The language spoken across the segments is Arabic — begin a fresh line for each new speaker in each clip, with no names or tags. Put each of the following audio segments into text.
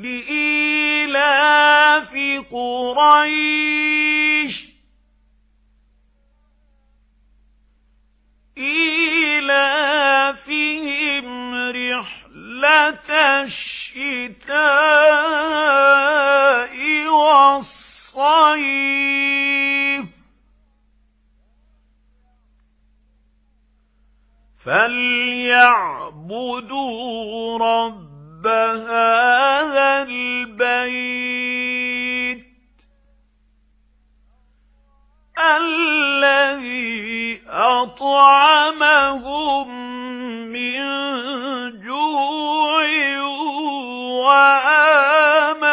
لإيلاف قريش. إيلافهم رحلة الشتاء والصيف. فليعبدوا رب هَذَا أَطْعَمَهُم مِّن جُوعٍ وَآمَنَهُم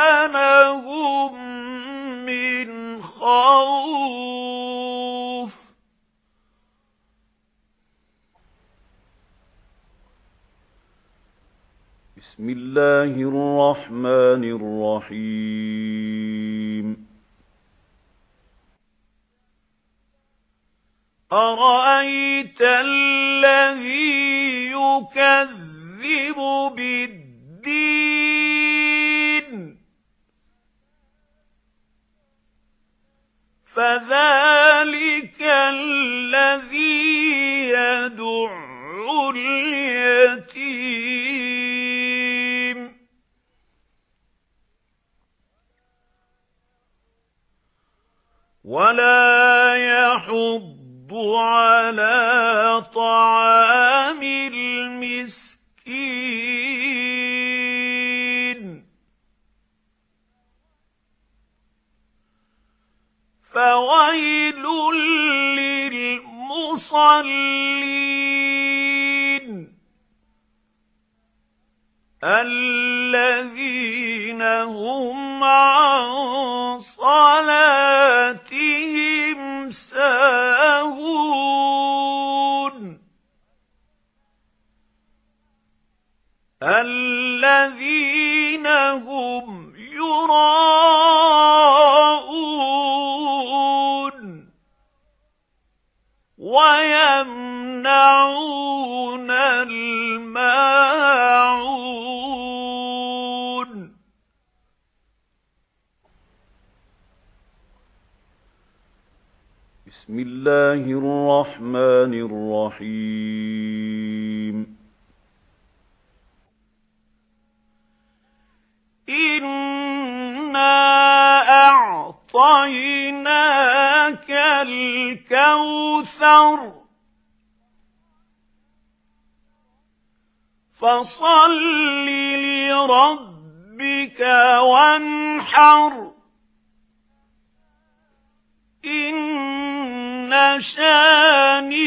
مِّنْ خَوْفٍ. بسم الله الرحمن الرحيم. أرأيت الذي يكذب بالدين؟ فذلك الذي يدع اليتيم. ولا يحض على طعام المسكين. فويل للمصلين الذين هم عن الذين هم يراءون ويمنعون الماعون. بسم الله الرحمن الرحيم. إنا أعطيناك الكوثر فصل لربك وانحر إن شانئك